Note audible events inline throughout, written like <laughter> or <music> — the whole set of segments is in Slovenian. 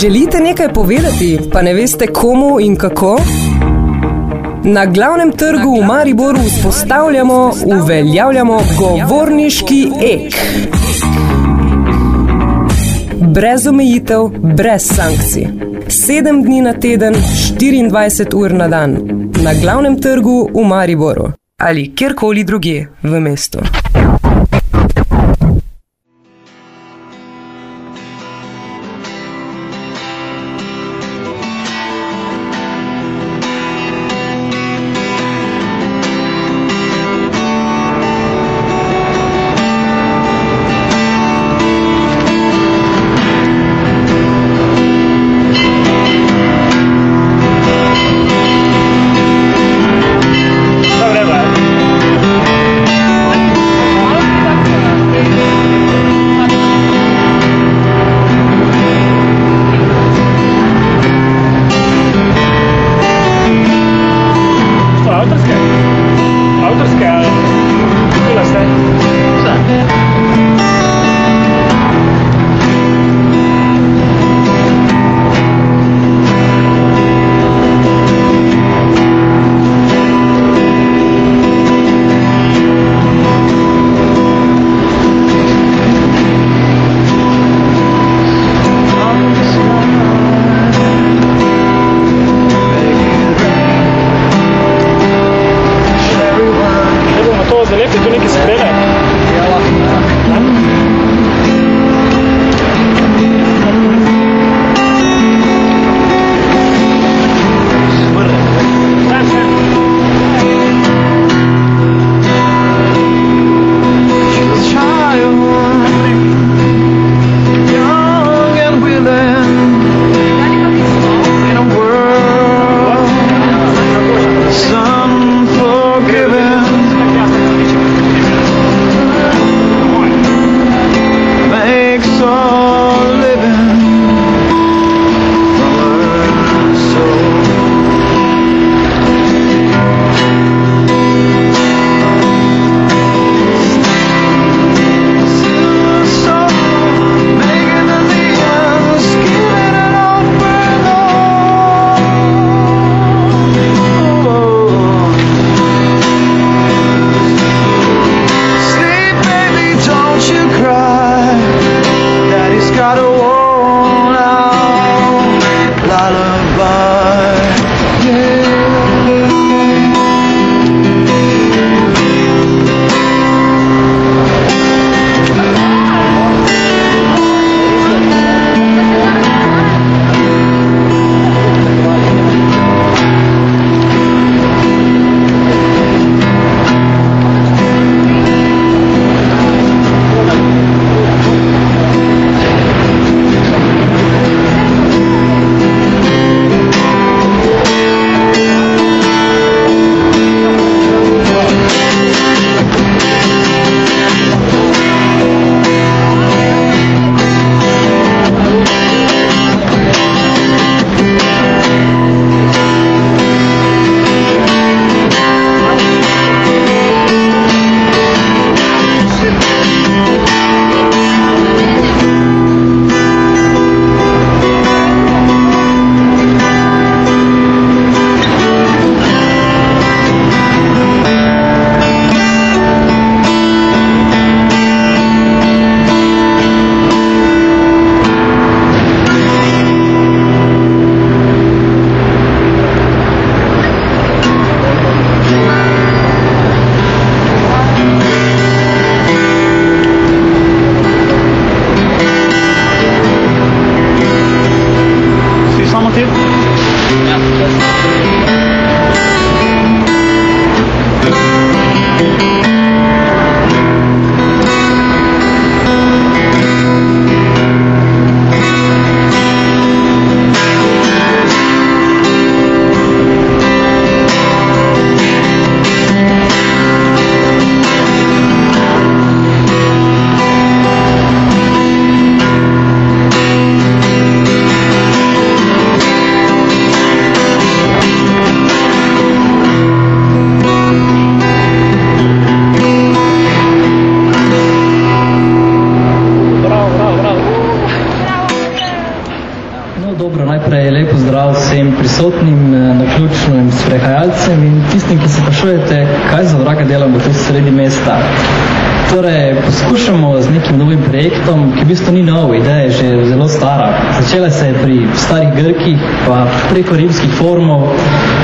Želite nekaj povedati, pa ne veste komu in kako? Na glavnem trgu v Mariboru vzpostavljamo, uveljavljamo govorniški ek. Brez omejitev, brez sankcij. Sedem dni na teden, 24 ur na dan. Na glavnem trgu v Mariboru ali kjerkoli drugje v mestu.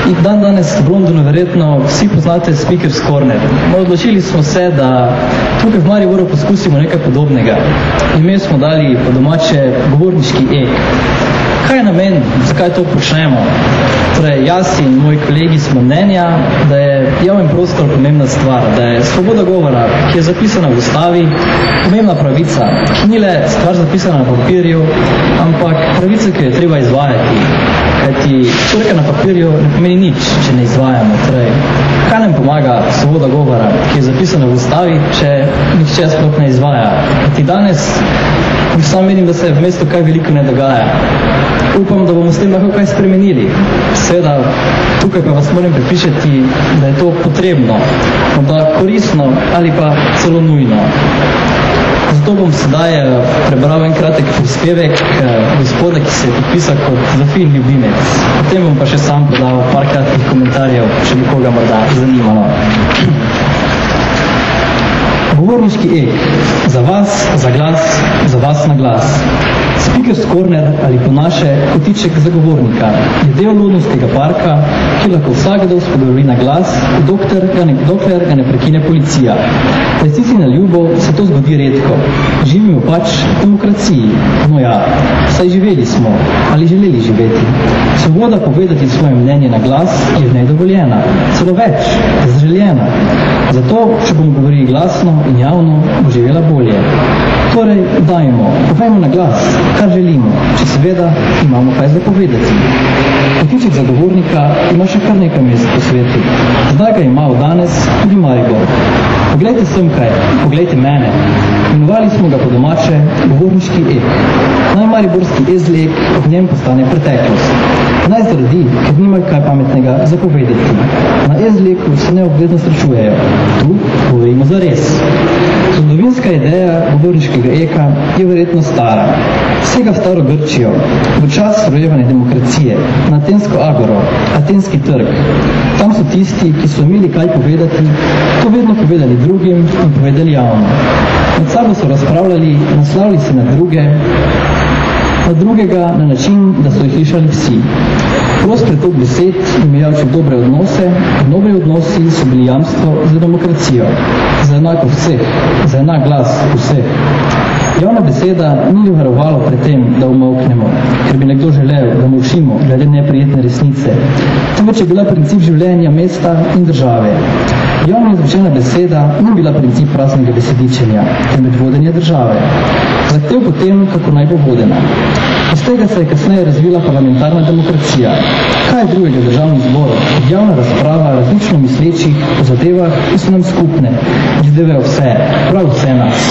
In dan danes v Londonu verjetno vsi poznate Speaker's Corner. No, odločili smo se, da tukaj v Mariboru poskusimo nekaj podobnega. Ime smo dali po domače govorniški ek. Kaj je namen, zakaj to počnemo? Torej, jaz in moji kolegi smo mnenja, da je javen prostor pomembna stvar, da je svoboda govora, ki je zapisana v ustavi, pomembna pravica, ki ni le stvar zapisana na papirju, ampak pravica, ki jo je treba izvajati. Kajti črka na papirju ne pomeni nič, če ne izvajamo. Torej, kaj nam pomaga svoboda govora, ki je zapisana v ustavi, če nihče sploh ne izvaja? Kajti danes sam menim, da se v mestu kaj veliko ne dogaja upam, da bomo s tem lahko kaj spremenili. Seveda, tukaj pa vas moram pripišati, da je to potrebno, da koristno ali pa celo nujno. Zato bom sedaj eh, prebral en kratek prispevek eh, gospoda, ki se je podpisal kot Zofin Ljubimec. Potem bom pa še sam podal par kratkih komentarjev, če bi koga morda zanimalo. Govorniški ek. Za vas, za glas, za vas na glas. Speaker's Corner ali po naše kotiček zagovornika je del Londonskega parka, ki lahko vsak del spodobri na glas, doktor ga ne, dokler ga ne prekine policija. Resnici na ljubo se to zgodi redko. Živimo pač v demokraciji. No ja, saj živeli smo ali želeli živeti. Svoboda povedati svoje mnenje na glas je v nedovoljena. Celo več, zželjena. Zato, če bomo govorili glasno in javno, bo živela bolje. Torej, dajmo, povejmo na glas, kar želimo, če seveda imamo kaj zapovedati. Potiček zagovornika ima še kar nekaj mest po svetu. Zdaj ga ima v danes tudi Maribor. Poglejte sem kaj, poglejte mene. Imenovali smo ga po domače govorniški ek. Naj Mariborski ezlek v njem postane preteklost. Naj zaradi, ker nima kaj pametnega zapovedati. Na ezleku se neobvezno srečujejo. Tu govorimo za res. Zgodovinska ideja govorniškega eka je verjetno stara. Vsega v staro Grčijo, v čas rojevane demokracije, na Atensko agoro, Atenski trg. Tam so tisti, ki so imeli kaj povedati, to vedno povedali drugim in povedali javno. Med sabo so razpravljali, naslavili se na druge, na drugega na način, da so jih slišali vsi. Prost pretok besed imajoči dobre odnose, dobre odnosi so bili jamstvo za demokracijo, za enako vseh, za enak glas vseh. Javna beseda ni varovalo pred tem, da umoknemo, ker bi nekdo želel, da molčimo glede neprijetne resnice. Temveč je bila princip življenja mesta in države. Javno izrečena beseda ni bila princip praznega besedičenja, temveč vodenja države. Zahtev potem, kako naj bo vodena. Iz tega se je kasneje razvila parlamentarna demokracija. Kaj je drugega državni zbor? Javna razprava različno mislečih o zadevah, ki so nam skupne, izdevajo vse, prav vse nas.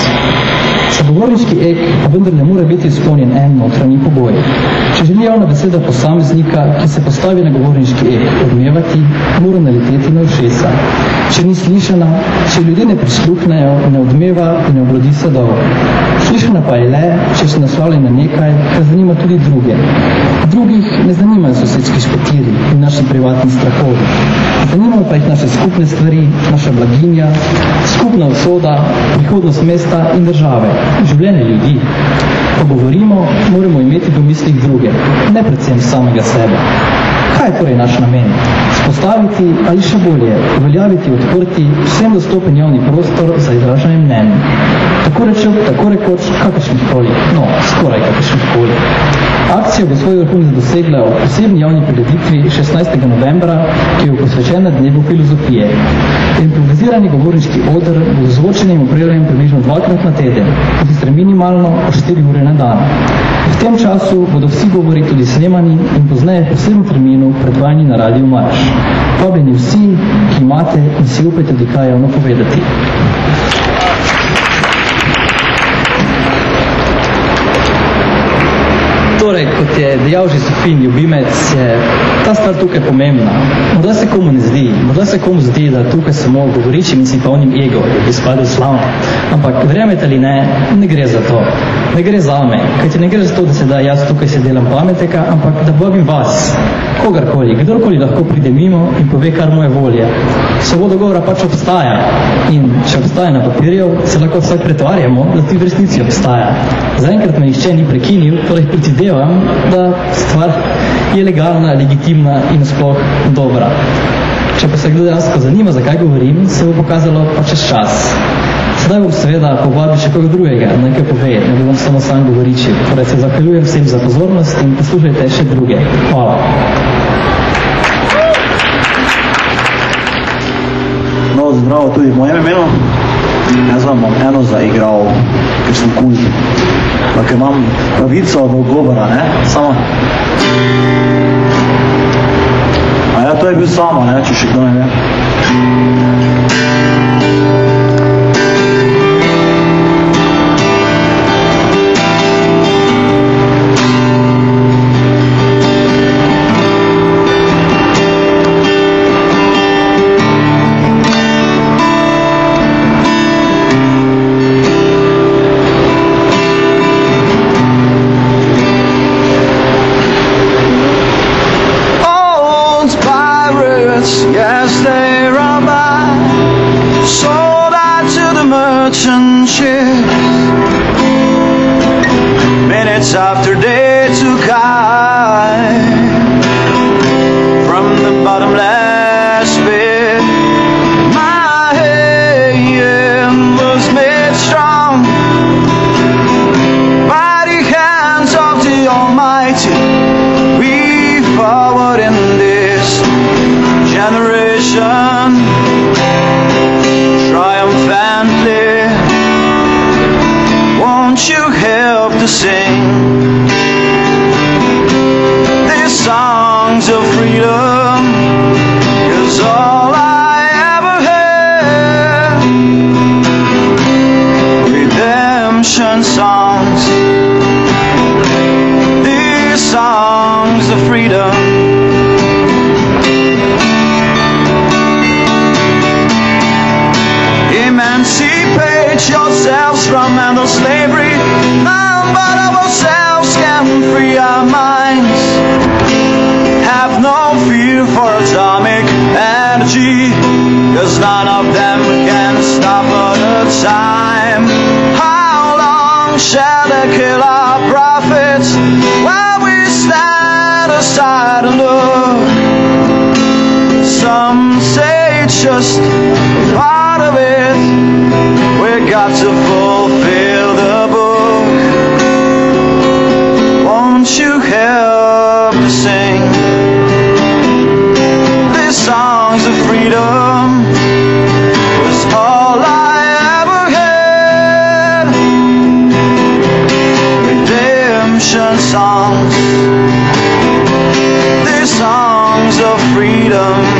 Zagovorniški ek pa vendar ne more biti izpolnjen en notranji pogoj. Če želi javna beseda posameznika, ki se postavi na govorniški ek, odmevati, mora naleteti na ušesa. Če ni slišana, če ljudje ne prisluhnejo, ne odmeva in ne obrodi sadov. Slišana pa je le, če se naslavlja na nekaj, kar zanima tudi druge. Drugih ne zanimajo sosedski špetiri in naši privatni strahovi. Zanimajo pa jih naše skupne stvari, naša blaginja, skupna usoda, prihodnost mesta in države življenje ljudi. Ko govorimo, moramo imeti v mislih druge, ne predvsem samega sebe. Kaj je torej naš namen? Spostaviti ali še bolje, uveljaviti odprti vsem dostopen javni prostor za izražanje mnen. Tako rečem, tako rekoč, kakršnih koli, no, skoraj kakršnih koli. Akcijo svoj vrhunec dosegla v posebni javni prireditvi 16. novembra, ki je posvečena dnevu filozofije. Improvizirani govorniški odr bo z zvočenjem upravljen približno dvakrat na teden, sicer minimalno po 4 ure na dan. V tem času bodo vsi govori tudi snemani in pozneje po vsem terminu predvajani na Radio Marš. Pobljeni vsi, ki imate in si upajte tudi kaj javno povedati. Torej, kot je dejal že Sofin Ljubimec, je ta stvar tukaj pomembna. Morda se komu ne zdi, morda se komu zdi, da tukaj samo govoriči in si polnim ego, da bi spadil slavno. Ampak verjamete ali ne, ne gre za to. Ne gre za me, kajti ne gre za to, da se da jaz tukaj se delam pameteka, ampak da bogim vas, kogarkoli, kdorkoli lahko pride mimo in pove, kar moje volje. Svoboda govora pač obstaja in če obstaja na papirju, se lahko vsaj pretvarjamo, da tudi v resnici obstaja. Zaenkrat me nihče ni prekinil, torej pritidevam, da stvar je legalna, legitimna in sploh dobra. Če pa se kdo dejansko zanima, zakaj govorim, se bo pokazalo pa čez čas. Sedaj bom seveda povabil še koga drugega, nekaj pove, ne bom samo sam govoričil. Torej se zahvaljujem vsem za pozornost in poslušajte še druge. Hvala. No, zdravo tudi v mojem imenu. Jaz vam bom eno zaigral, ker sem kul. Pa ker imam pravico do govora, ne? Samo. A ja, to je bil samo, ne? Če še kdo ne ve. yes, yes. Energy, cause none of them can stop the time. How long shall they kill our prophets while we stand aside and look? Some say it's just part of it. We got to fulfill songs, these songs of freedom.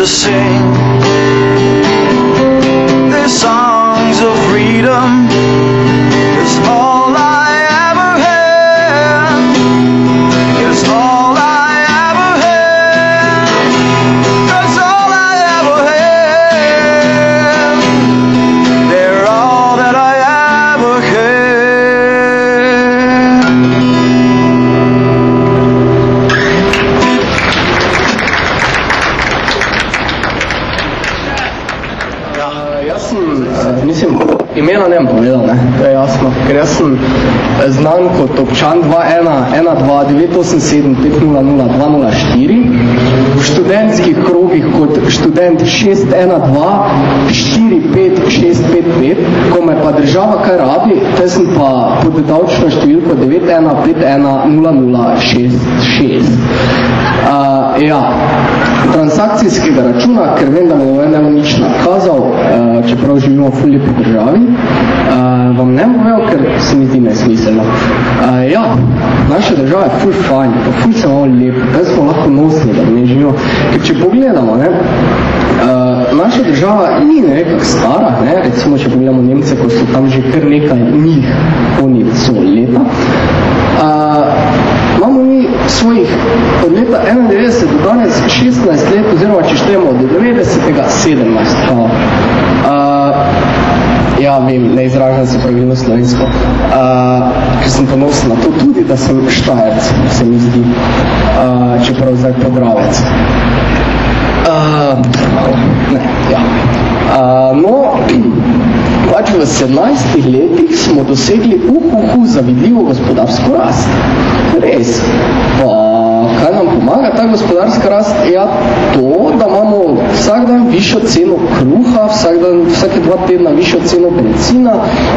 help to 2112987500204, v študentskih krogih kot študent 61245655, ko me pa država kaj rabi, te sem pa pod davčno številko 91510066. Uh, ja, transakcijskega računa, ker vem, da me ne bo nič nakazal, uh, čeprav živimo v ful lepi državi, vam ne bovejo, ker se mi zdi nesmiselno. Uh, ja, naša država je ful fajn, pa ful se malo lepo, da smo lahko nosni, da ne živimo. Ker če pogledamo, ne, uh, naša država ni nekak stara, ne, recimo, če pogledamo Nemce, ko so tam že kar nekaj njih, oni so leta, uh, imamo mi svojih od leta 91 do danes 16 let, oziroma če štejemo od 90. 17. Uh, ja, vem, ne izražam se pravilno slovensko, uh, ker sem ponosen na to tudi, da sem štajerc, se mi zdi, uh, čeprav zdaj podravec. Uh, ne, ja. Uh, no, pač v 17 letih smo dosegli uhuhu zavidljivo gospodarsko rast. Res. Pa kaj nam pomaga ta gospodarska rast? Ja, to, da imamo vsak dan višjo ceno kruha, vsak dan, vsake dva tedna višjo ceno benzina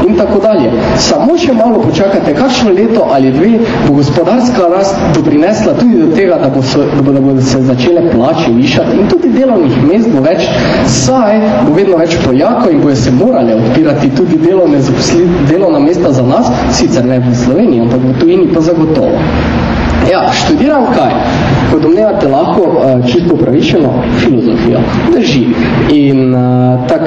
in tako dalje. Samo še malo počakajte, kakšno leto ali dve bo gospodarska rast doprinesla tudi do tega, da, bo so, da, bo, da bodo se začele plače višati in tudi delovnih mest bo več, saj bo vedno več pojakov in bojo se morali odpirati tudi delovne delovna mesta za nas, sicer ne v Sloveniji, ampak v tujini pa zagotovo. Ja, študiram kaj? Ko domnevate lahko uh, čisto pravičeno filozofijo. Drži. In uh, tak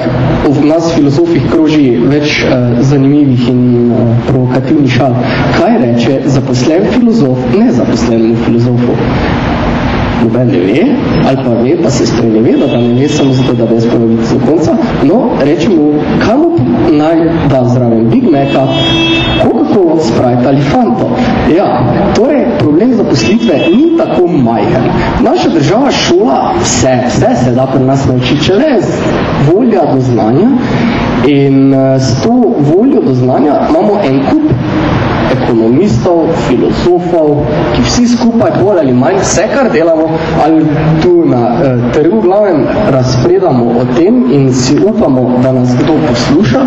v nas filozofih kroži več uh, zanimivih in provokativnih šal. Kaj reče zaposlen filozof ne zaposlenemu filozofu? Noben ne ve, ali pa ve, pa se sprejne ve, da ne ve samo zato, da jaz povedal do konca, no, reče mu, kam naj da zraven Big Maca, Coca-Cola, Sprite ali Fanta. Ja, torej, problem zaposlitve ni tako majhen. Naša država šola vse, vse se da pri nas naučiti, če le volja do znanja in s to voljo do znanja imamo en kup ekonomistov, filozofov, ki vsi skupaj bolj ali manj vse, kar delamo, ali tu na eh, trgu glavnem razpredamo o tem in si upamo, da nas kdo posluša,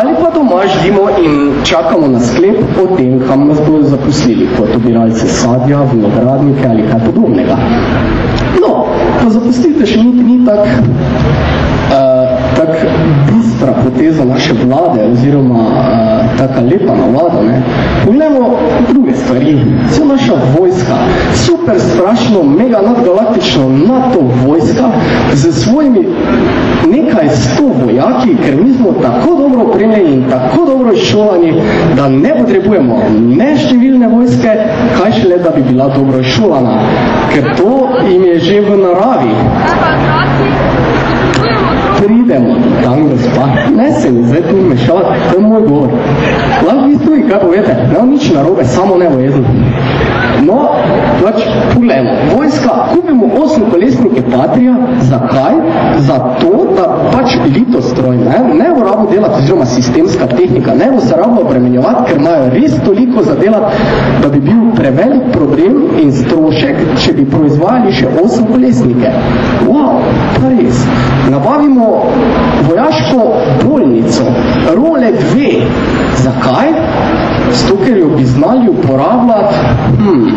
ali pa doma živimo in čakamo na sklep o tem, kam nas bodo zaposlili, kot obiralce sadja, vinogradnike ali kaj podobnega. No, pa zaposlite še ni, ni tak tak bistra poteza naše vlade oziroma uh, taka lepa navada. Ne. Poglejmo druge stvari. Vse naša vojska, super strašno, mega nadgalaktično NATO vojska z svojimi nekaj sto vojaki, ker mi smo tako dobro opremljeni in tako dobro izšolani, da ne potrebujemo ne številne vojske, kaj šele, da bi bila dobro izšolana. Ker to im je že v naravi pridemo tam, gospa, ne se mi zdaj tu mešati, to je moj govor. Lahko vi tu, kaj povete, ne nič narobe, samo ne vojezni. No, pač, poglejmo, vojska, kupimo osem kolesnike Patrija, zakaj? Zato, da pač litostroj, ne, ne v rabo delati, oziroma sistemska tehnika, ne v se rabo obremenjevati, ker imajo res toliko za delati, da bi bil prevelik problem in strošek, če bi proizvajali še osem kolesnike. Wow, pa res. Nabavimo vojaško bolnico, role dve. Zakaj? Zato, ker jo bi znali uporabljati, hmm,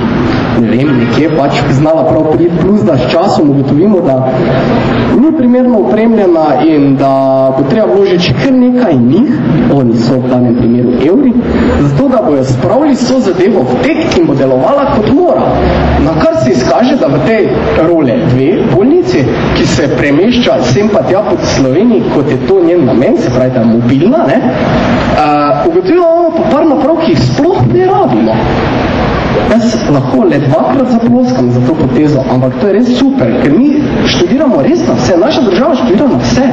ne vem, nekje pač znala prav priti, plus da s časom ugotovimo, da ni primerno upremljena in da bo treba vložiti kar nekaj njih, oni so v danem primeru evri, zato da bojo spravili so zadevo v tek in bo delovala kot mora. Na kar se izkaže, da v tej role dve bolnici, ki se premešča sem pa tja pod Sloveniji, kot je to njen namen, se pravi, da je mobilna, ne, uh, ugotovimo pa par naprav, ki jih sploh ne rabimo. Jaz lahko le dvakrat zaploskam za to potezo, ampak to je res super, ker mi študiramo res na vse, naša država študira na vse.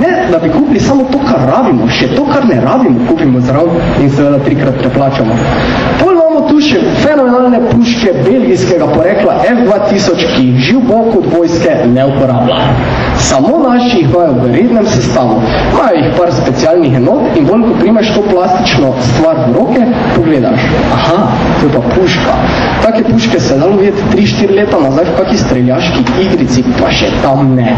Ne, da bi kupili samo to, kar rabimo, še to, kar ne rabimo, kupimo zrav in seveda trikrat preplačamo. Pol imamo tu še fenomenalne puške belgijskega porekla F-2000, ki jih živ bok od vojske ne uporablja. Samo naši jih imajo v rednem sestavu. Imajo jih par specialnih enot in bolj, ko primeš to plastično stvar v roke, pogledaš, aha, to je pa puška. Take puške se dalo videti 3-4 leta nazaj v kaki streljaški igrici, pa še tam ne.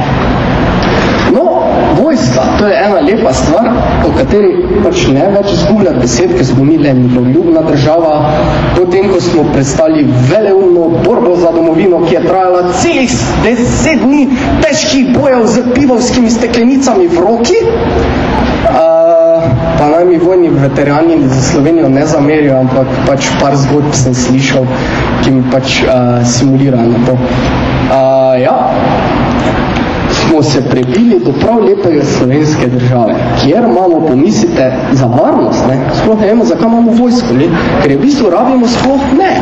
No, vojska, to je ena lepa stvar, o kateri pač ne več zgubljati besed, ker smo mi le ljubna država, potem, ko smo predstavili veleumno borbo za domovino, ki je trajala celih deset dni težkih bojev z pivovskimi steklenicami v roki, pa naj mi vojni veterani za Slovenijo ne zamerijo, ampak pač par zgodb sem slišal, ki mi pač uh, simulirajo na to. Uh, ja, smo se prebili do prav lepega slovenske države, kjer imamo, pomislite, za varnost, ne? sploh ne vemo, zakaj imamo vojsko, ne? ker je v bistvu rabimo sploh ne.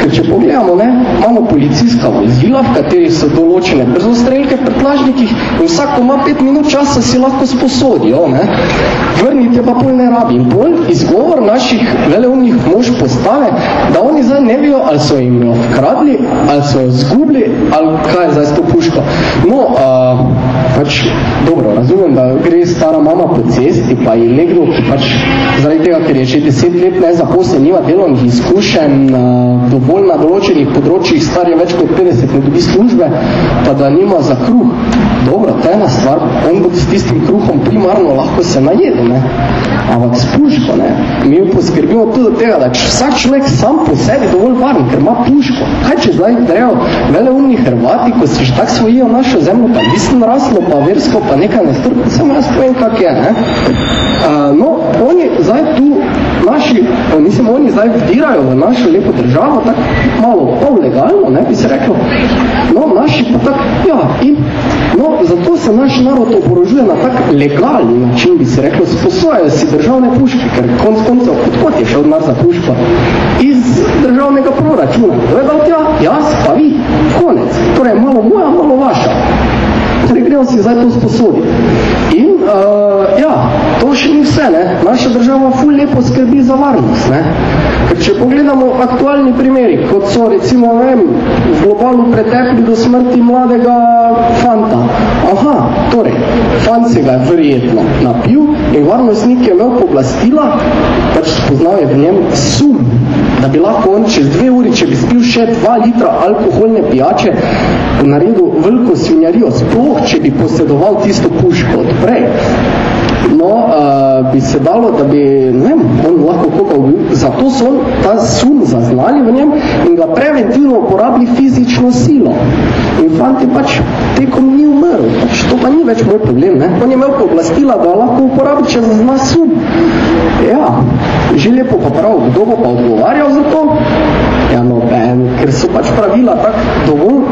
Ker če pogledamo, ne, imamo policijska vozila, v kateri so določene brzostrelke v pretlažnikih in vsako ima pet minut časa si lahko sposodijo, ne. Vrniti pa pol ne rabi. In pol izgovor naših veleumnih mož postave, da oni zdaj ne vijo, ali so jim jo vkradli, ali so jo zgubili, ali kaj je zdaj s to puško. No, uh, pač, dobro, razumem, da gre stara mama po cesti, pa je nekdo, ki pač zaradi tega, ker je že deset let ne zaposlen, nima delovnih izkušenj, uh, dovolj na določenih področjih, star je več kot 50, ne dobi službe, pa da nima za kruh. Dobro, to je ena stvar, on bo s tistim kruhom primarno lahko se najedel, ne. Ampak s puško, ne, mi poskrbimo tudi tega, da vsak človek sam po sebi dovolj varen, ker ima puško. Kaj če zdaj grejo veleumni Hrvati, ko si že tak svojijo našo zemljo, pa mislim raslo, pa versko, pa nekaj nestrpno, samo jaz povem, kak je, ne. Uh, no, oni zdaj tu naši, mislim, oni zdaj vdirajo v našo lepo državo, tako malo pol legalno, ne, bi se reklo, no, naši pa tak, ja, in, no, zato se naš narod oborožuje na tak legalni način, bi se reklo, sposojajo si državne puške, ker konc koncev, odkot je šel denar za puško? Iz državnega proračuna. To je dal tja, jaz pa vi, konec. Torej, malo moja, malo vaša. Torej, gremo si zdaj to sposoditi. In, uh, ja, to še ni vse, ne. Naša država ful lepo skrbi za varnost, ne. Ker če pogledamo aktualni primeri, kot so recimo, vem, v globalu pretepli do smrti mladega fanta. Aha, torej, fant se ga je verjetno napil in varnostnik je imel poblastila, pač spoznal je v njem sum, da bi lahko on čez dve uri, če bi spil še dva litra alkoholne pijače, naredil veliko svinjarijo, sploh, če bi posedoval tisto puško odprej. No, uh, bi se dalo, da bi, ne vem, on lahko koga ubil, zato so on ta sum zaznali v njem in ga preventivno uporabili fizično silo. In fant je pač tekom ni umrl, pač to pa ni več moj problem, ne. On je imel pooblastila, da lahko uporabi, če zazna sum. Ja, že lepo pa prav, kdo bo pa odgovarjal za to? Ja, no, ben, ker so pač pravila tak dovolj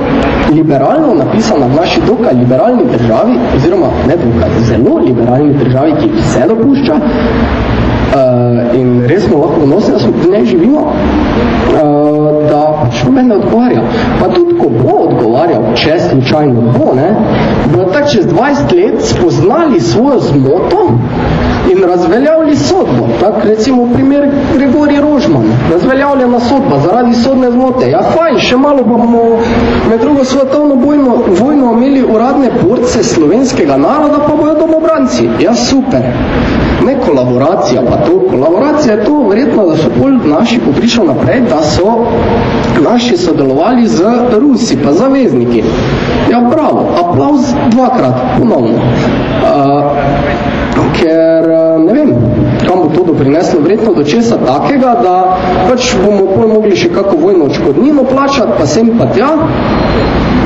liberalno napisana v naši dokaj liberalni državi, oziroma ne dokaj, zelo liberalni državi, ki vse dopušča, uh, in res smo lahko vnosili, da smo pri njej živimo, uh, da pač noben ne odgovarja. Pa tudi, ko bo odgovarjal, če slučajno bo, ne, bo tak čez 20 let spoznali svojo zmoto in razveljavili sodbo. Tak, recimo primer Gregori Rožman, razveljavljena sodba zaradi sodne zmote. Ja, fajn, še malo bomo med drugo svetovno bojno, vojno imeli uradne borce slovenskega naroda, pa bojo domobranci. Ja, super. Kolaboracija, pa to. Kolaboracija je to, verjetno, da so bolj naši poprišali naprej, da so naši sodelovali z Rusi, pa zavezniki. Ja, bravo, aplauz dvakrat, ponovno. Uh, ker, ne vem, kam bo to doprineslo, verjetno do česa takega, da pač bomo pol mogli še kako vojno očkodnino plačati, pa sem pa tja,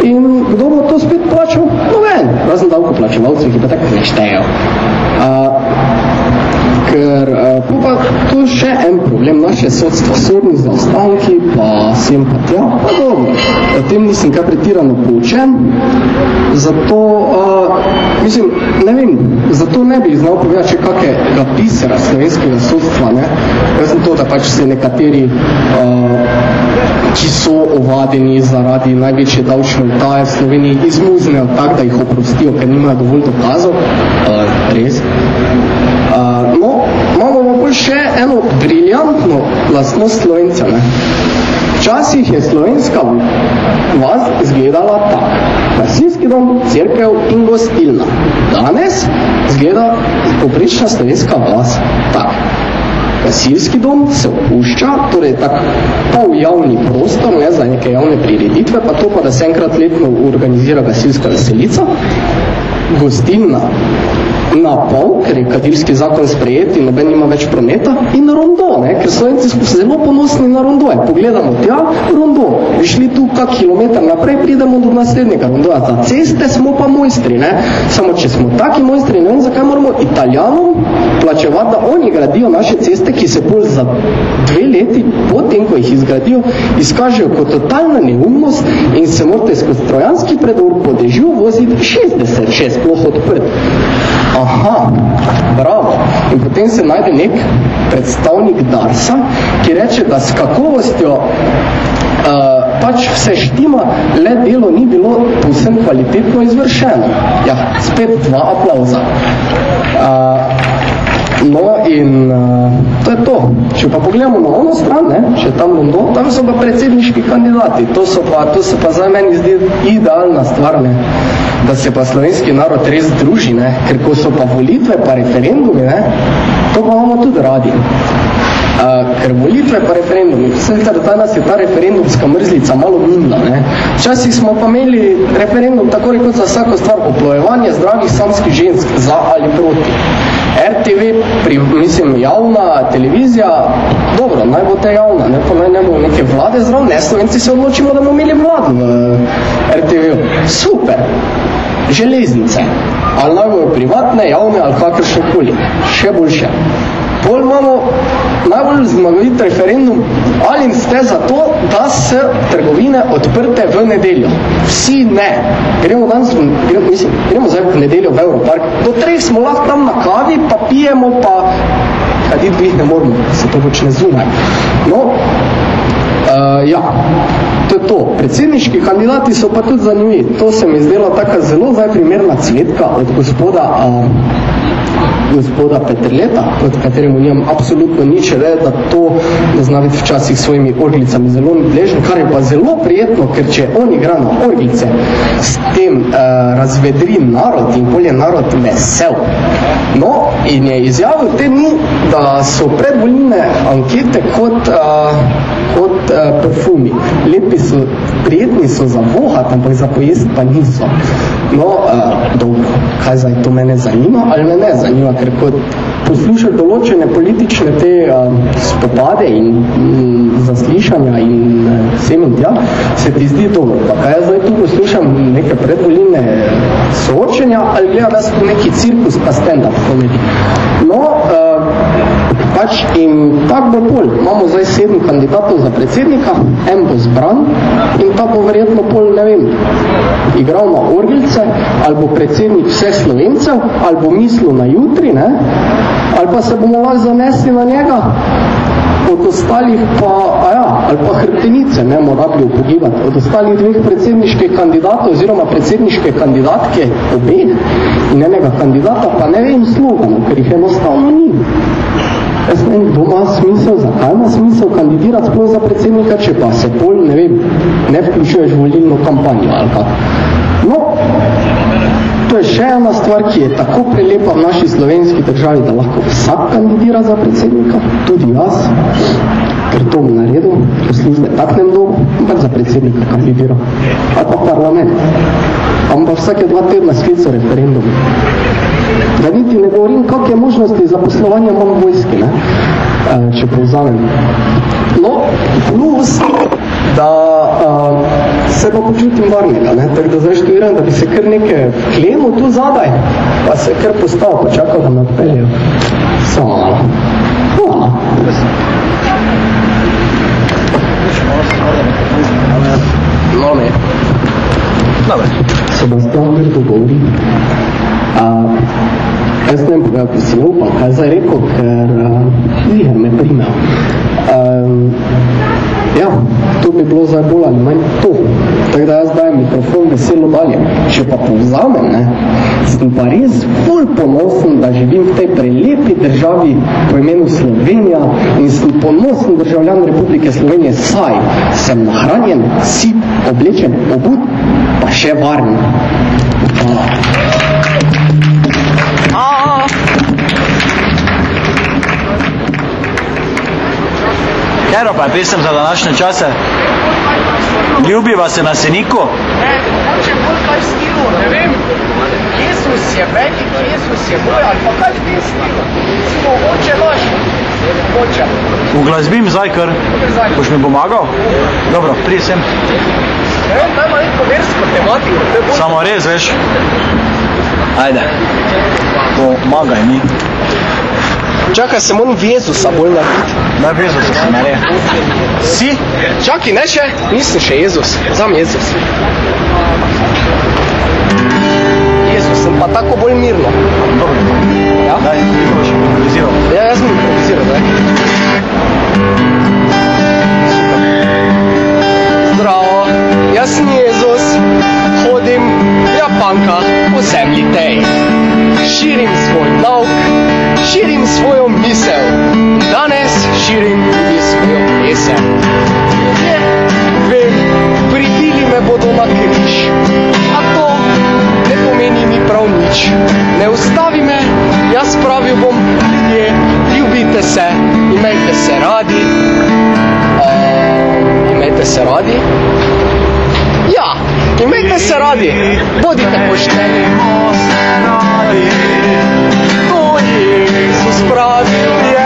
in kdo bo to spet plačal? No ven, razen davkoplačevalcev, ki pa tako ne štejo. Uh, ker uh, pa tu še en problem, naše sodstvo, sodni zaostanki, pa sem pa tja, pa dobro, o tem nisem kaj pretirano poučen, zato, uh, mislim, ne vem, zato ne bi znal povedati še kakega pisera slovenskega sodstva, ne, jaz sem to, da pač se nekateri, uh, ki so ovadeni zaradi največje davčne vtaje v Sloveniji, izmuznejo tak, da jih oprostijo, ker nimajo dovolj dokazov, uh, res, Pa še eno briljantno lastnost Slovenca, ne? Včasih je slovenska vlast izgledala tak. Gasilski dom, cerkev in gostilna. Danes izgleda poprečna slovenska vlast tak. Gasilski dom se opušča, torej tak pol javni prostor, ne, za neke javne prireditve, pa to pa, da se enkrat letno organizira gasilska veselica. Gostilna na pol, ker je kadirski zakon sprejet in noben nima več prometa, in rondo, ne, ker slovenci smo zelo ponosni na rondoje. Pogledamo tja, rondo, bi šli tu kak kilometr naprej, pridemo do naslednjega rondoja. Za ceste smo pa mojstri, ne. Samo, če smo taki mojstri, ne vem, zakaj moramo italijanom plačevati, da oni gradijo naše ceste, ki se pol za dve leti, potem, ko jih izgradijo, izkažejo kot totalna neumnost in se morate skozi trojanski predor po dežju voziti 60, še sploh odprt. Aha, bravo. In potem se najde nek predstavnik Darsa, ki reče, da s kakovostjo uh, pač vse štima, le delo ni bilo povsem kvalitetno izvršeno. Ja, spet dva aplauza. Uh, No in uh, to je to. Če pa pogledamo na ono stran, ne, če tam London, tam so pa predsedniški kandidati. To so pa, to se pa za meni zdi idealna stvar, ne, da se pa slovenski narod res druži, ne, ker ko so pa volitve pa referendumi, ne, to pa imamo tudi radi. Uh, ker volitve pa referendumi, vse da danes je ta referendumska mrzlica malo. Ne. Včasih smo pa imeli referendum tako rekoč za vsako stvar, oplojevanje zdravih samskih žensk za ali proti. RTV, pri, mislim, javna televizija, dobro, naj bo te javna, ne, pa naj ne bo neke vlade zdrav, ne, slovenci se odločimo, da bomo imeli vlado v RTV. Super. Železnice. Ali naj bojo privatne, javne ali kakršne koli. Še boljše. Pol imamo najbolj zmagovit referendum, ali ste za to, da se trgovine odprte v nedeljo. Vsi ne. Gremo danes, gremo, mislim, gremo zdaj v nedeljo v Europark. Do treh smo lahko tam na kavi, pa pijemo, pa kaditi dvih ne moramo, se to počne zunaj. No, uh, ja, to je to. Predsedniški kandidati so pa tudi zanimivi. To se mi zdela taka zelo zdaj primerna cvetka od gospoda uh, gospoda Petrleta, pod kateremu nimam absolutno nič reči, da to da zna biti včasih svojimi orglicami zelo nedležen, kar je pa zelo prijetno, ker če on igra na orglice, s tem uh, razvedri narod in bolje narod vesel. No, in je izjavil te dni, da so predvoljne ankete kot, uh, kot uh, perfumi. Lepi so, prijetni so za vohat, ampak za pojest pa niso. No, uh, dobro, kaj zdaj to mene zanima ali me ne zanima, ker kot poslušaš določene politične te uh, spopade in um, zaslišanja in vsem in tja, se ti zdi dobro. Pa kaj jaz zdaj tu poslušam neke predvoljne soočenja ali gleda, da so neki cirkus pa stand-up komedi. No, uh, pač in tak bo pol. Imamo zdaj sedem kandidatov za predsednika, en bo zbran in ta bo verjetno pol, ne vem, igral na orgilce, ali bo predsednik vseh slovencev, ali bo mislil na jutri, ne? ali pa se bomo lahko zanesli na njega, od ostalih pa, a ja, ali pa hrbtenice, ne, morabili upogibati, od ostalih dveh predsedniških kandidatov oziroma predsedniške kandidatke obeh in enega kandidata pa ne vem sloganov, ker jih enostavno ni. Jaz ne vem, kdo ima smisel, zakaj ima smisel kandidirati sploh za predsednika, če pa se pol, ne vem, ne vključuješ volilno kampanjo ali kak. No, to je še ena stvar, ki je tako prelepa v naši slovenski državi, da lahko vsak kandidira za predsednika, tudi jaz, ker to bom naredil, ker službe tak ne dobu, ampak za predsednika kandidira. Ali pa parlament. Ampak vsake dva tedna sklico referendum da niti ne govorim, kak je možnosti za poslovanje manj vojske, ne? E, če povzamem. No, plus, da uh, se pa počutim varnega, ne? tako da zdaj študiram, da bi se kar nekaj klenil tu zadaj, pa se kar postal, pa čakal, da me odpeljejo. Samo malo. Hvala. No, ne. Dobre. Sebastian Grdo govori. Zdaj rekel, ker uh, ziher me primel. Um, ja, to bi bilo zdaj bolj ali manj to. Tako da jaz dajem mikrofon veselo dalje. Če pa povzamem, ne, sem pa res bolj ponosen, da živim v tej prelepi državi po imenu Slovenija in sem ponosen državljan Republike Slovenije, saj sem nahranjen, sip, oblečen, obud, pa še varen. Hvala. Katero pa je pesem za današnje čase? Ljubi vas je na seniku? Ne, mogoče bolj kaj stilu, ne vem. Jezus je velik, Jezus je moj, ali pa kaj v tem stilu. Recimo, oče naš, oče. Uglasbim zdaj kar. Boš mi pomagal? Dobro, pridi sem. Ne vem, dajmo neko versko tematiko. Samo res, veš. Ajde. Pomagaj mi. Čakaj, se moram v Jezusa bolj narediti. Daj bezo se se naredi. Si? Čakaj, ne še? Nisem še Jezus, sam Jezus. Jezus, sem pa tako bolj mirno. Dobro. Ja? Daj, ti boš improviziral. Ja, jaz sem improviziral, ne? Zdravo, jaz sem Jezus, hodim v Japankah po zemlji tej. Širim svoj nauk, nič. Ne ustavi me, jaz pravil bom, ljudje, ljubite se, imejte se radi. Uh, imejte se radi? Ja, imejte se radi, bodite pošteni. To Jezus pravil je.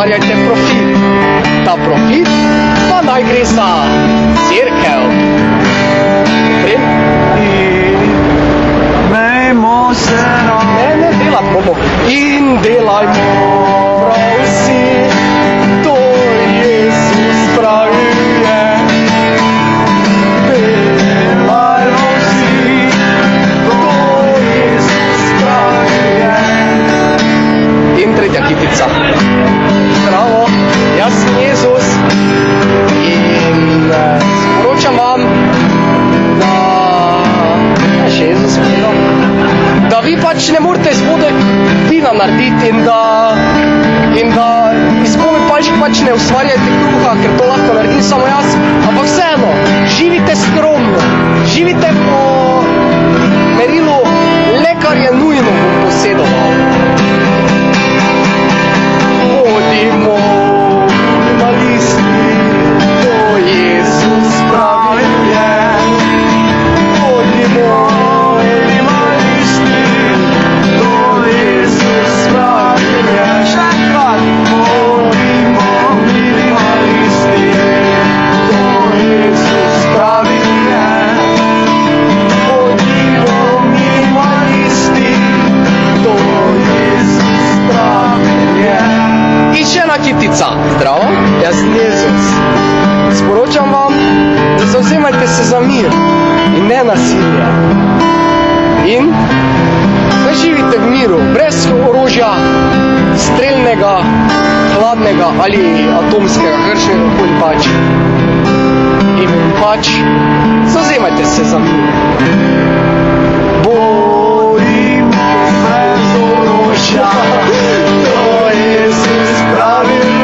In ustvarjajte profit. Ta profit pa naj gre za cerkev. Vem? Imejmo se Ne, ne, delati bomo. In delajmo prav vsi, to Jezus pravil je. Delajmo vsi, to Jezus pravil je. In tretja kitica. Jaz sem Jezus in eh, sporočam vam, da... Ja, še Jezus povedal da vi pač ne morete spodaj vina narediti in da, in da iz pome palčk pač ne ustvarjate kruha, ker to lahko naredim samo jaz, ampak vseeno, živite skromno, živite po merilu le kar je nujno bom posedoval. Bodimo hladnega ali atomskega, kakšnega koli pač. In pač zauzemajte se za mir. Bodimo brez orožja, to Jezus pravil je.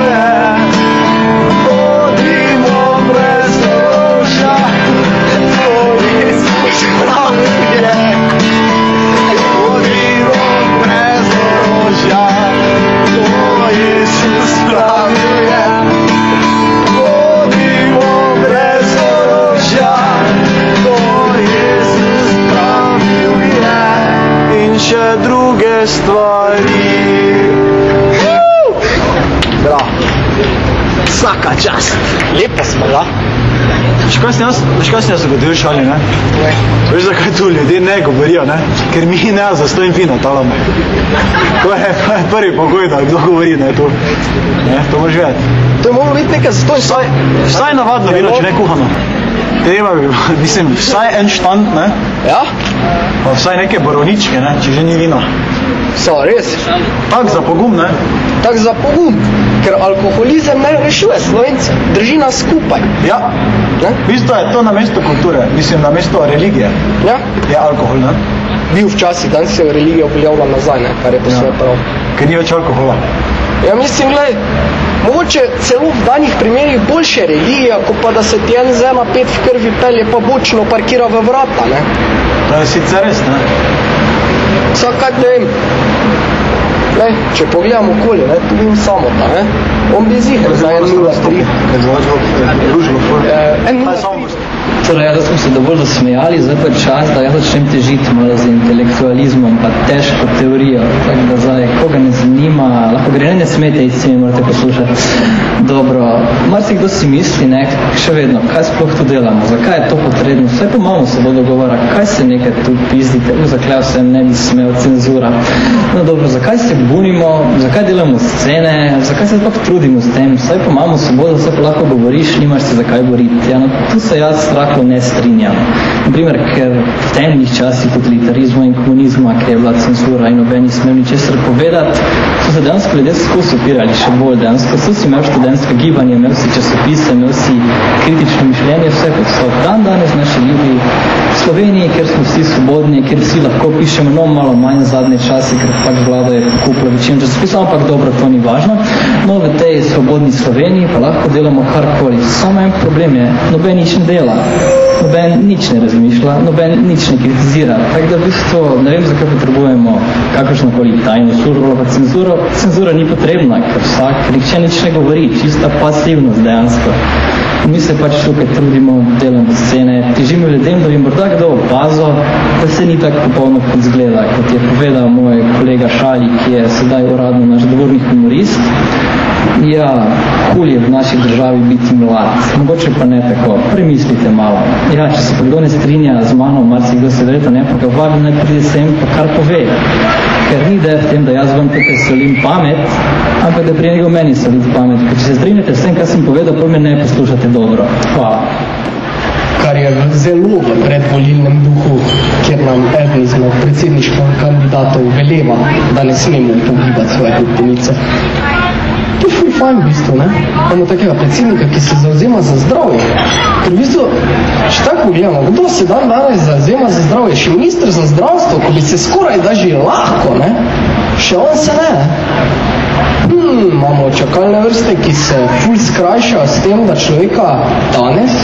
Druge stvari. Bravo. Vsaka čast. Lepo smo, da? Veš kaj sem jaz, veš kaj sem jaz ugotovil šali, ne? Veš zakaj tu ljudje ne govorijo, ne? Ker mi ne za stojim fino talamo. To je, to <laughs> prvi pogoj, da kdo govori, ne, tu. Ne, to moraš vedeti. To je moglo biti nekaj za to Vsaj, vsaj navadno vino, če ne kuhano. Treba bi, <laughs> mislim, vsaj en štand, ne? Ja? Pa vsaj neke borovničke, ne? Če že ni vina. So, res. Tak za pogum, ne? Tak za pogum. Ker alkoholizem ne rešuje Slovence. Drži nas skupaj. Ja. Ne? V bistvu je to na mesto kulture, mislim, na mesto religije. Ja? Je alkohol, ne? Bil včasih, danes se je religija upeljala nazaj, ne? kar je po svoje prav. Ker ni več alkohola. Ja, mislim, gledaj, mogoče celo v danih primerih boljše religija, kot pa da se ti en zema pet v krvi pelje pa bočno parkira v vrata, ne? To je sicer res, ne? Vsak kaj ne vem. Ne, če pogledamo okolje, ne, tu vidim samota, ne, on bi zihar za en 0,3. Ker zelo družbo. Eh, en Kaj 0,3. samo Torej, jaz smo se dovolj zasmejali, zdaj pa čas, da jaz začnem težiti malo z intelektualizmom, pa težko teorijo. Tako da zdaj, koga ne zanima, lahko gre, ne, ne smete iti, mi morate poslušati. Dobro, marsikdo si misli, ne, še vedno, kaj sploh tu delamo, zakaj je to potrebno, vse pa imamo svobodo govora, kaj se nekaj tu pizdite, u, zakaj se ne bi smel cenzura. No dobro, zakaj se bunimo, zakaj delamo scene, zakaj se sploh trudimo s tem, vse pa imamo svobodo, vse pa lahko govoriš, nimaš se zakaj boriti. Ja, no, tu se jaz strahno ne strinjam. Naprimer, ker v temnih časih totalitarizma in komunizma, ker je bila cenzura in noben ni smel ničesar povedati, so se dejansko ljudje skozi upirali še bolj dejansko. So si imel študentsko gibanje, imel si časopise, imel Sloveniji, kjer smo vsi svobodni, kjer vsi lahko pišemo, no malo manj zadnje čase, ker pač vlada je kupila večino časopisov, ampak dobro, to ni važno. No, v tej svobodni Sloveniji pa lahko delamo karkoli. Samo en problem je, noben nič ne dela noben nič ne razmišlja, noben nič ne kritizira. Tako da v bistvu ne vem, zakaj potrebujemo kakršnokoli tajno službo, pa cenzuro. Cenzura ni potrebna, ker vsak, nihče nič ne govori, čista pasivnost dejansko. Mi se pač tukaj trudimo, delamo scene, težimo ljudem, da bi morda kdo opazil, da se ni tako popolno kot zgleda, kot je povedal moj kolega Šali, ki je sedaj uradno naš dvorni humorist. Ja, kul je v naši državi biti mlad, mogoče pa ne tako, premislite malo. Ja, če se kdo ne strinja z mano, marsikdo se verjetno ne, pa ga vabim naj pride sem, pa kar pove. Ker ni ideja v tem, da jaz vam tukaj solim pamet, ampak da pri njegov meni soliti pamet. Ker če se strinjate s tem, kar sem povedal, pa me ne poslušate dobro. Hvala. kar je zelo v predvolilnem duhu, kjer nam eden izmed predsedniških kandidatov veleva, da ne smemo pogibati svoje hrbtenice. Fajn v bistvu, ne? Eno takega predsednika, ki se zauzema za zdravje. Ker v bistvu, če tako pogledamo, kdo se dan danes zauzema za zdravje? Še minister za zdravstvo, ko bi se skoraj da že lahko, ne? Še on se ne, ne? Hmm, imamo čakalne vrste, ki se ful skrajšajo s tem, da človeka danes,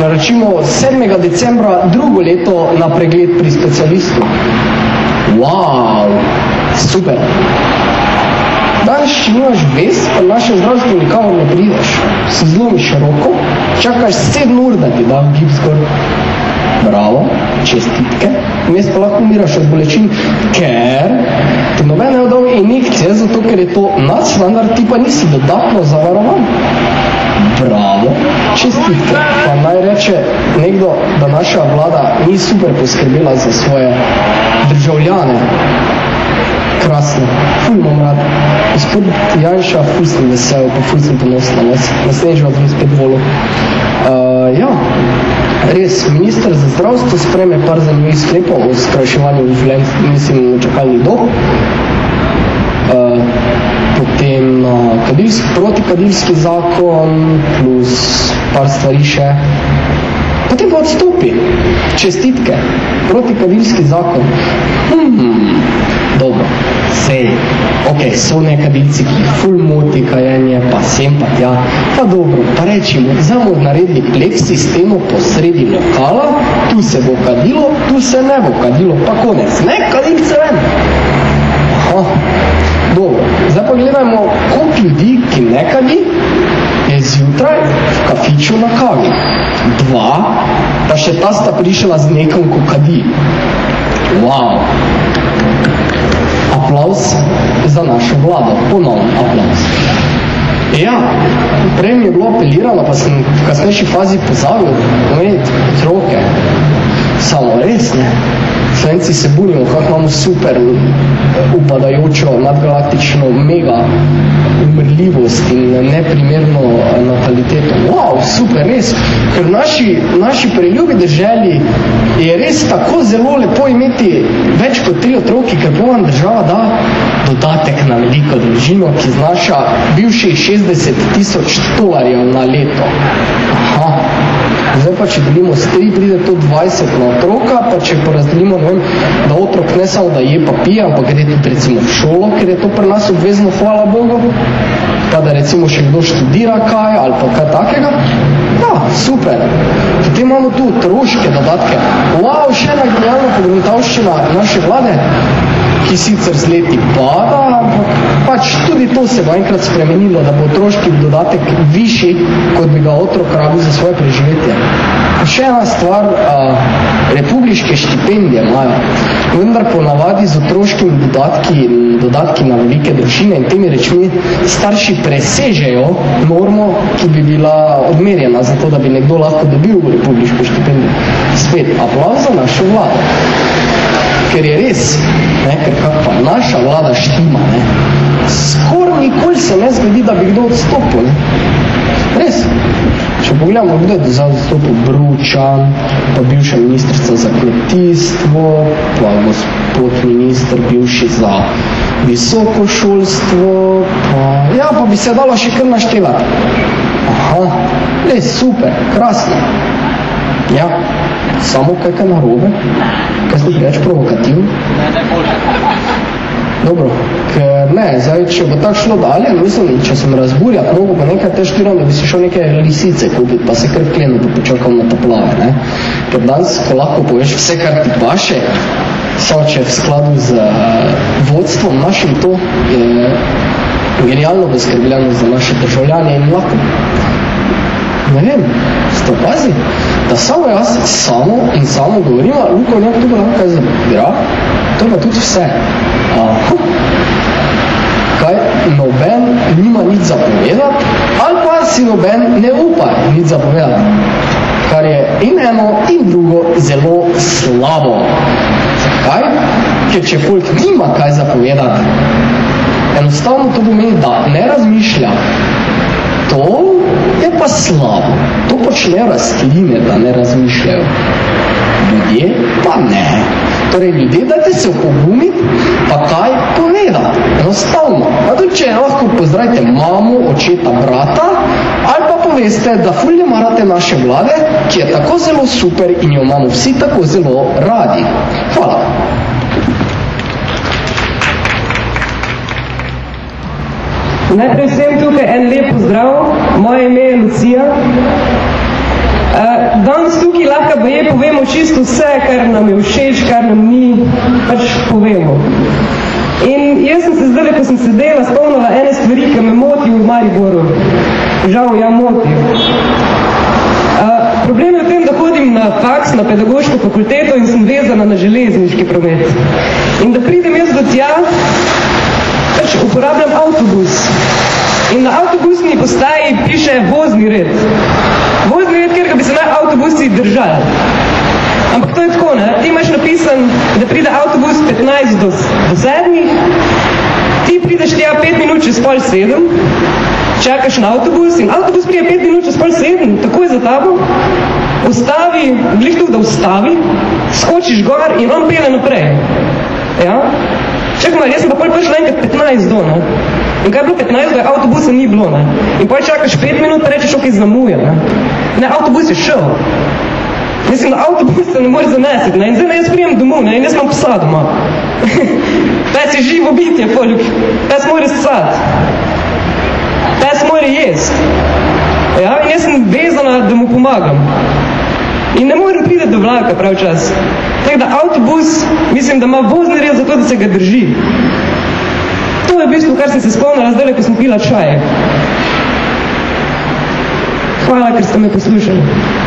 naročimo 7. decembra drugo leto na pregled pri specialistu. Wow, super. Danes, če nimaš vest, pa naše zdravstvo nikamor ne prideš. Si zlomiš roko, čakaš 7 ur, da ti dam gips gor. Bravo, čestitke. Vmes pa lahko umiraš od bolečin, ker ti noben ne dal injekcije, zato ker je to nadstandard, ti pa nisi dodatno zavarovan. Bravo, čestitke. Pa naj reče nekdo, da naša vlada ni super poskrbela za svoje državljane. Krasno, ful imam rad. Gospod Janša, ful sem vesel, pa ful sem ponosen na vas. Naslednjič vas bom spet volil. Uh, ja, res, minister za zdravstvo spreme par zanimivih sklepov o skrajševanju življenj, mislim, čakalnih dob. Uh, potem uh, kadilski, protikadilski zakon plus par stvari še. Potem pa odstopi. Čestitke. Protikadilski zakon. Hmm. Sej. Ok, so nekadilci, ki jih ful moti kajenje, pa sem pa tja. Pa dobro, pa rečimo, zdaj bomo naredili pleks sistemu po sredi lokala, tu se bo kadilo, tu se ne bo kadilo, pa konec. Ne, kadilce ven. Aha, dobro. Zdaj pa gledajmo, koliko ljudi, ki ne kadi, je zjutraj v kafiču na kavi. Dva, pa še ta sta prišla z nekom, ko kadi. Wow. Aplauz za našo vlado. Ponovno aplauz. Ja, prej mi je bilo apelirano, pa sem v kasnejši fazi pozabil omeniti otroke. Samo res, ne. Slovenci se bunimo, kako imamo super upadajočo nadgalaktično mega umrljivost in neprimerno nataliteto. Wow, super, res. Ker naši, naši preljubi državi je res tako zelo lepo imeti več kot tri otroki, ker bo vam država da dodatek na veliko družino, ki znaša bivših 60 tisoč dolarjev na leto. Aha. Zdaj pa, če delimo s 3, pride to 20 na otroka, pa če porazdelimo, ne vem, da otrok ne samo da je pa pije, ampak gre tudi recimo v šolo, ker je to pri nas obvezno, hvala Bogu, pa da recimo še kdo študira kaj ali pa kaj takega. Ja, super. Potem imamo tu otroške dodatke. Wow, še ena genialna pogledavščina naše vlade, ki sicer z leti pada, ampak pač tudi to se bo enkrat spremenilo, da bo otroški dodatek višji, kot bi ga otrok rabil za svoje preživetje. Pa še ena stvar, a, republiške štipendije imajo, vendar po navadi z otroškimi dodatki, dodatki na velike družine in temi rečmi starši presežejo normo, ki bi bila odmerjena za to, da bi nekdo lahko dobil republiško štipendijo. Spet, aplauz za našo vlado ker je res, ne, ker kak pa naša vlada štima, ne, skoro nikoli se ne zgodi, da bi kdo odstopil, ne. Res. Če pogledamo, kdo je za odstopil Bručan, pa bivša ministrica za kmetijstvo, pa gospod minister bivši za visoko šolstvo, pa, ja, pa bi se dalo še kar naštevati. Aha, res, super, krasno. Ja, samo kaj narobe, kaj ste preveč provokativni. Dobro, ker ne, zdaj, če bo tako šlo dalje, mislim, če sem razburjat mnogo, pa nekaj te štiram, da bi si šel neke lisice kupiti, pa se kar vklenu, pa počakal na toplave, ne. Ker danes, ko lahko poveš vse, kar ti paše, samo če v skladu z uh, vodstvom našim to, je genialno poskrbljeno za naše državljanje in lahko ne vem, ste pazi, da samo jaz samo in samo govorim, a Luko nekaj tukaj lahko kaj zabira, to pa tudi vse. Aha. Kaj, noben nima nič zapovedati, ali pa si noben ne upa nič zapovedati. Kar je in eno in drugo zelo slabo. Zakaj? Ker če folk nima kaj zapovedati, enostavno to pomeni, da ne razmišlja. To je pa slabo. To počnejo rastline, da ne razmišljajo. Ljudje pa ne. Torej, ljudje, dajte se opogumiti, pa kaj povedati. Enostavno. Tudi, če lahko pozdravite mamo, očeta, brata, ali pa poveste, da ful ne marate naše vlade, ki je tako zelo super in jo imamo vsi tako zelo radi. Hvala. Najprej vsem tukaj en lep pozdrav, moje ime je Lucija. Uh, danes tukaj lahko boje povemo čisto vse, kar nam je všeč, kar nam ni, pač povemo. In jaz sem se zdaj, ko sem sedela, spomnila ene stvari, ki me moti v Mariboru. Žal, ja, moti. Uh, problem je v tem, da hodim na faks, na pedagoško fakulteto in sem vezana na železniški promet. In da pridem jaz do tja, uporabljam avtobus. In na avtobusni postaji piše vozni red. Vozni red, kjer bi se naj avtobusi držali. Ampak to je tako, ne? Ti imaš napisan, da pride avtobus 15 do, do 7, ti prideš tja 5 minut čez pol 7, čakaš na avtobus in avtobus pride 5 minut čez pol 7, tako je za tabo, ustavi, glih tu, da ustavi, skočiš gor in on pele naprej. Ja? Čakaj jaz sem pa pol prišla enkrat 15 do, ne? In kaj je bilo 15, da avtobusa ni bilo, ne? In pol čakaš 5 minut, rečeš, ok, zamuja, ne? Ne, avtobus je šel. Mislim, da avtobus se ne more zanesiti, ne? In zdaj ne, jaz prijem domov, ne? In jaz imam psa doma. Pes je živo bitje, poljub. Pes mora sad. Pes mora jest. Ja? In jaz sem vezana, da mu pomagam. In ne morem priti do vlaka prav čas. Tako da avtobus, mislim, da ima vozni red za to, da se ga drži. To je v bistvu, kar sem se spomnila zdaj, ko sem pila čaj. Hvala, ker ste me poslušali.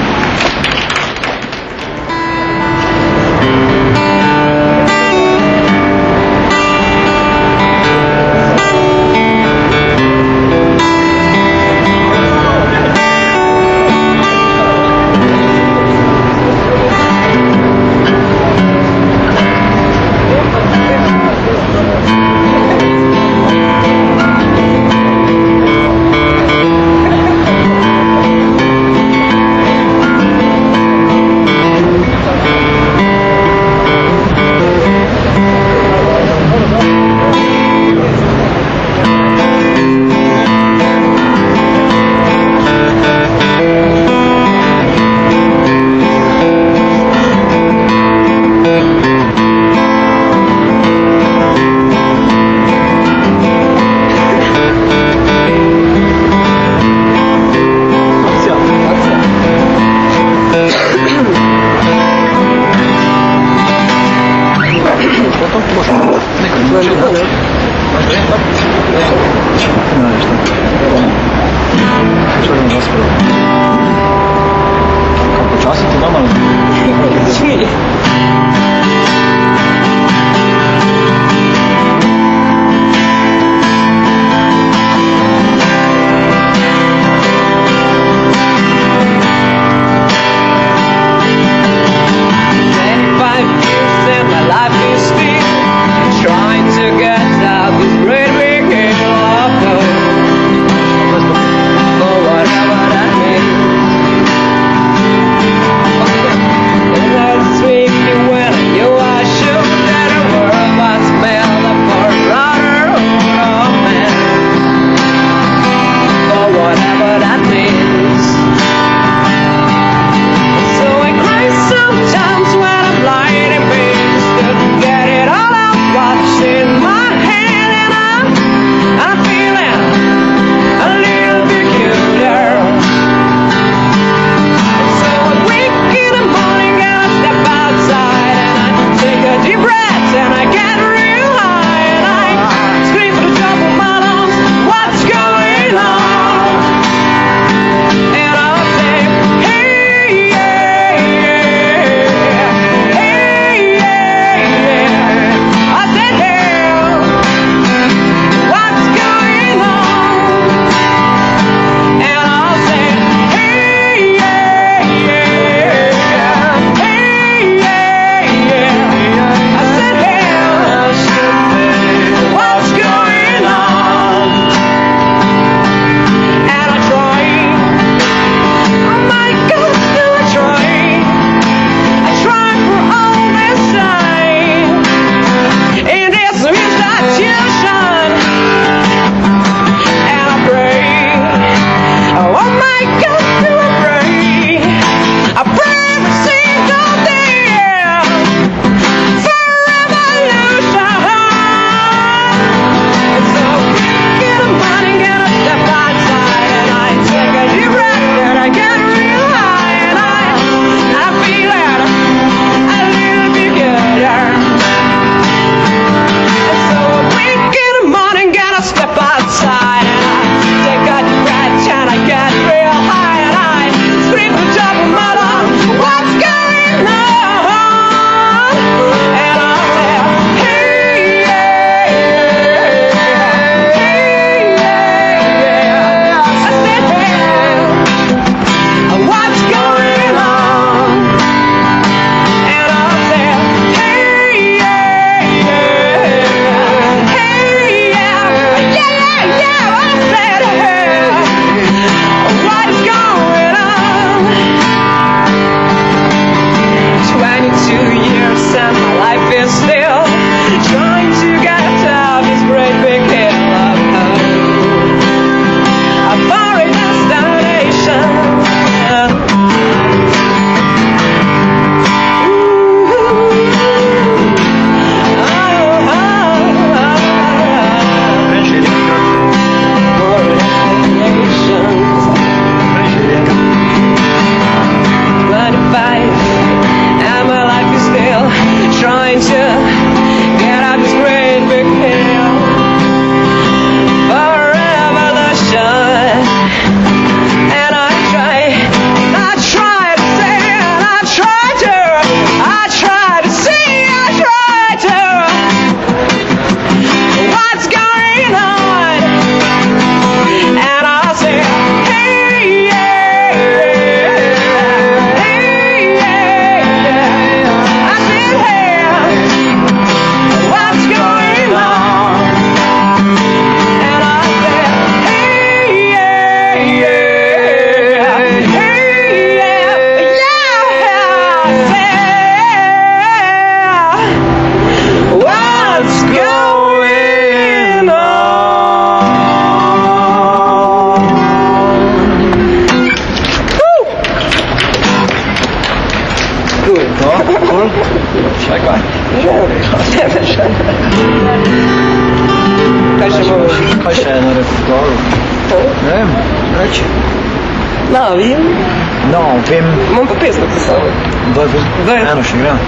Vem. Daj.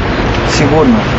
Eno še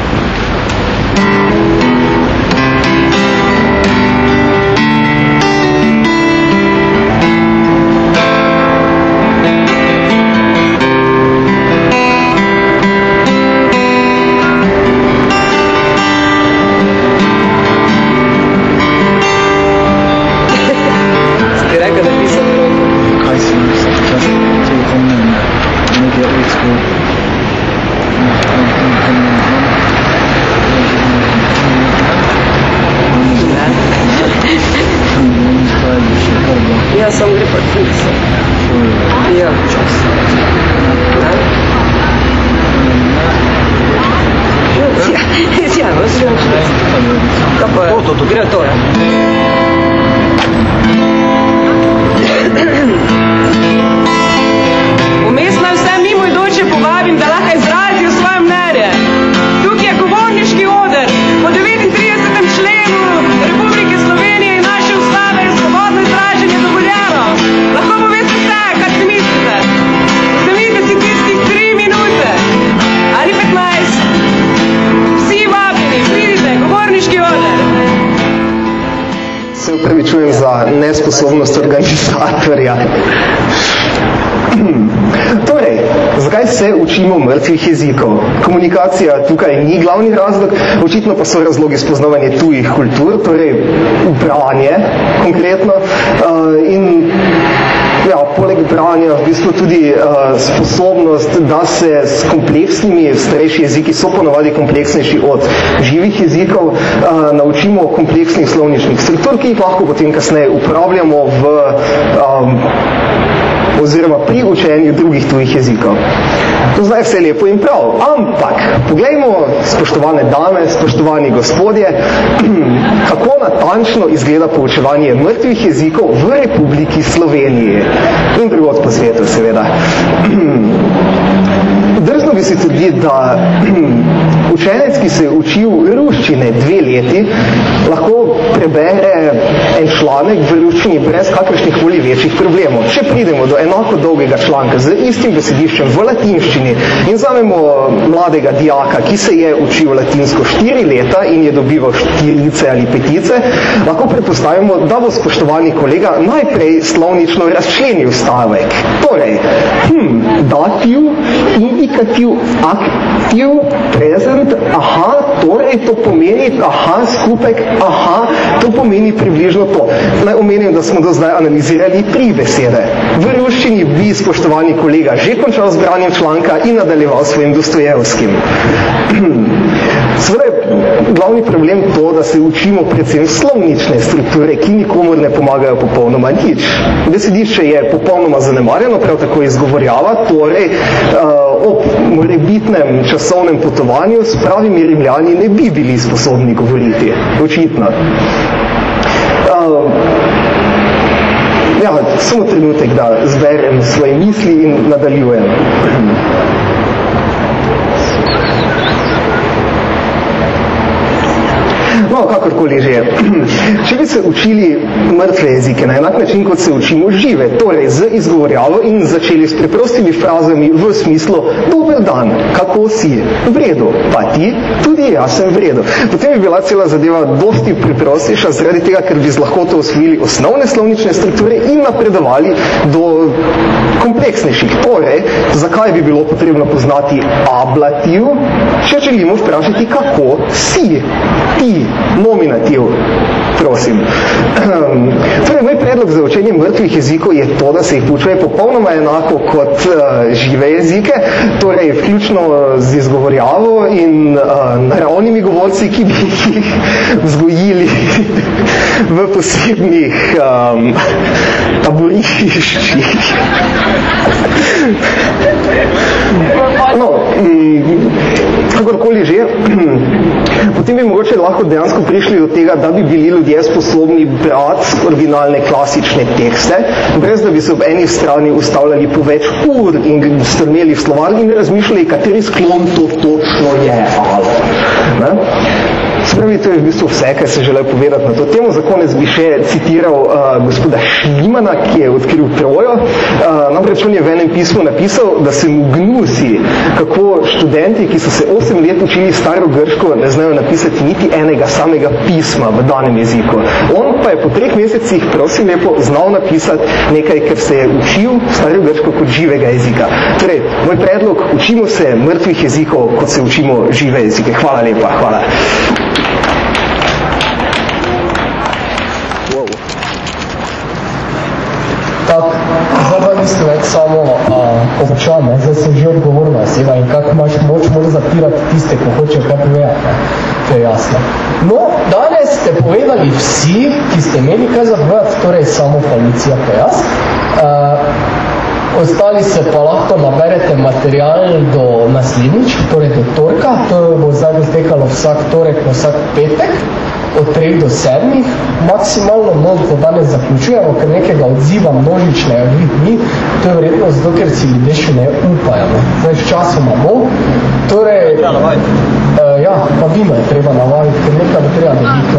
Komunikacija tukaj ni glavni razlog, očitno pa so razlogi spoznavanje tujih kultur, torej branje konkretno uh, in ja, poleg branja v bistvu tudi uh, sposobnost, da se s kompleksnimi starejši jeziki so ponovadi kompleksnejši od živih jezikov, uh, naučimo kompleksnih slovničnih struktur, ki jih lahko potem kasneje uporabljamo v um, oziroma pri učenju drugih tujih jezikov. To zdaj vse lepo in prav, ampak poglejmo, spoštovane dame, spoštovani gospodje, <clears throat> kako natančno izgleda poučevanje mrtvih jezikov v Republiki Sloveniji in drugod po svetu, seveda. <clears throat> Drzno bi si tudi, da <clears throat> učenec, ki se je učil ruščine dve leti, lahko prebere en članek v ruščini brez kakršnih koli večjih problemov. Če pridemo do enako dolgega članka z istim besediščem v latinščini in vzamemo mladega dijaka, ki se je učil latinsko štiri leta in je dobival štirice ali petice, lahko predpostavimo, da bo spoštovani kolega najprej slovnično razčlenil stavek. Torej, hm, dativ, indikativ, aktiv, present, aha, torej to pomeni, aha, skupek, aha, to pomeni približno to. Naj omenim, da smo do zdaj analizirali tri besede. V ruščini bi spoštovani kolega že končal z branjem članka in nadaljeval svojim Dostojevskim. <clears throat> Seveda je glavni problem to, da se učimo predvsem slovnične strukture, ki nikomor ne pomagajo popolnoma nič. Besedišče je popolnoma zanemarjeno, prav tako izgovorjava, torej uh, ob morebitnem časovnem potovanju s pravimi rimljani ne bi bili sposobni govoriti. Očitno. Uh, ja, samo trenutek, da zberem svoje misli in nadaljujem. No, kakorkoli že. <clears throat> Če bi se učili mrtve jezike na enak način, kot se učimo žive, torej z izgovorjavo in začeli s preprostimi frazami v smislu dober dan, kako si, v redu, pa ti, tudi jaz sem v redu. Potem bi bila cela zadeva dosti preprostejša, zaradi tega, ker bi z lahkoto osvojili osnovne slovnične strukture in napredovali do kompleksnejših. Torej, zakaj bi bilo potrebno poznati ablativ, če želimo vprašati, kako si, ti, nominativ, prosim. <clears throat> torej, moj predlog za učenje mrtvih jezikov je to, da se jih poučuje popolnoma enako kot uh, žive jezike, torej vključno z izgovorjavo in uh, naravnimi govorci, ki bi jih <laughs> vzgojili <laughs> v posebnih um, taboriščih. <laughs> No, kakorkoli že, <clears throat> potem bi mogoče lahko dejansko prišli do tega, da bi bili ljudje sposobni brati originalne klasične tekste, brez da bi se ob eni strani ustavljali po več ur in strmeli v slovar in razmišljali, kateri sklon to točno je. Ne? Spravi, to je v bistvu vse, kar se želel povedati na to temo. Za konec bi še citiral uh, gospoda Šlimana, ki je odkril Trojo. Uh, namreč on je v enem pismu napisal, da se mu gnusi, kako študenti, ki so se 8 let učili staro grško, ne znajo napisati niti enega samega pisma v danem jeziku. On pa je po treh mesecih, prosim lepo, znal napisati nekaj, ker se je učil staro grško kot živega jezika. Torej, moj predlog, učimo se mrtvih jezikov, kot se učimo žive jezike. Hvala lepa, hvala. Uh, ne? zdaj si že odgovorna oseba in kako imaš moč moč zapirati tiste, ko hočejo kaj povedati. To je jasno. No, danes ste povedali vsi, ki ste imeli kaj zapovedati, torej samo policija pa jaz. Uh, ostali se pa lahko naberete material do naslednjič, torej do torka, to bo zdaj tekalo vsak torek, vsak petek od 3 do 7, maksimalno mnogo to danes zaključujemo, ker nekega odziva množične ni, to je verjetno zato, ker si ljudje še ne upajo. Ne? Zdaj, časoma bo. Torej, uh, ja, pa vino je treba navajati, ker nekaj bo treba dobiti.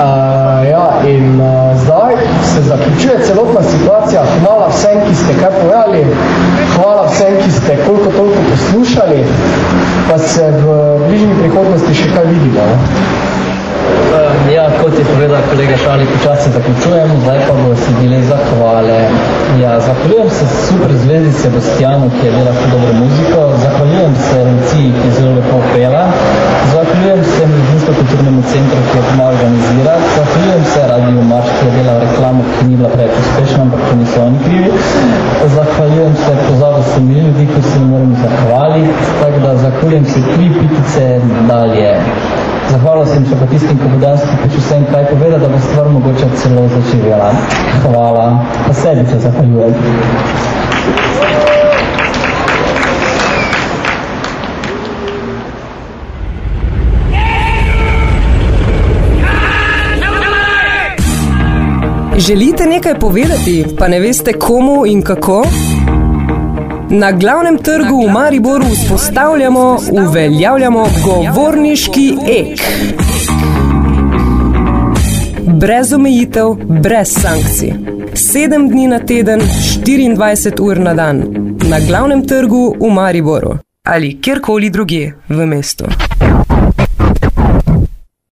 Uh, ja, in uh, zdaj se zaključuje celotna situacija. Hvala vsem, ki ste kaj povedali. Hvala vsem, ki ste koliko toliko poslušali. Pa se v bližnji prihodnosti še kaj vidimo. Ne? Ja, kot je povedal kolega Šali, počasi zaključujem, zdaj pa bo si bile zahvale. Ja, zahvaljujem se super zvezi Sebastianu, ki je delal dobro muziko, zahvaljujem se Luciji, ki je zelo lepo pela, zahvaljujem se Mladinsko kulturnemu centru, ki je pomaga organizirati, zahvaljujem se Radio Marš, ki je delal reklamo, ki ni bila preveč uspešna, ampak to niso oni krivi. Zahvaljujem se, pozabil sem ljudi, ki se mi moram zahvaliti, tako da zahvaljujem se tri pitice dalje. Zahvalil sem še pa tistim, ko bo danes pripričal vsem kaj poveda, da bo stvar mogoče celo začivjala. Hvala. Pa sebi se zahvaljujem. Želite nekaj povedati, pa ne veste komu in kako? Na glavnem trgu v Mariboru vzpostavljamo, uveljavljamo govorniški ek. Brez omejitev, brez sankcij. Sedem dni na teden, 24 ur na dan. Na glavnem trgu v Mariboru ali kjerkoli drugje v mestu.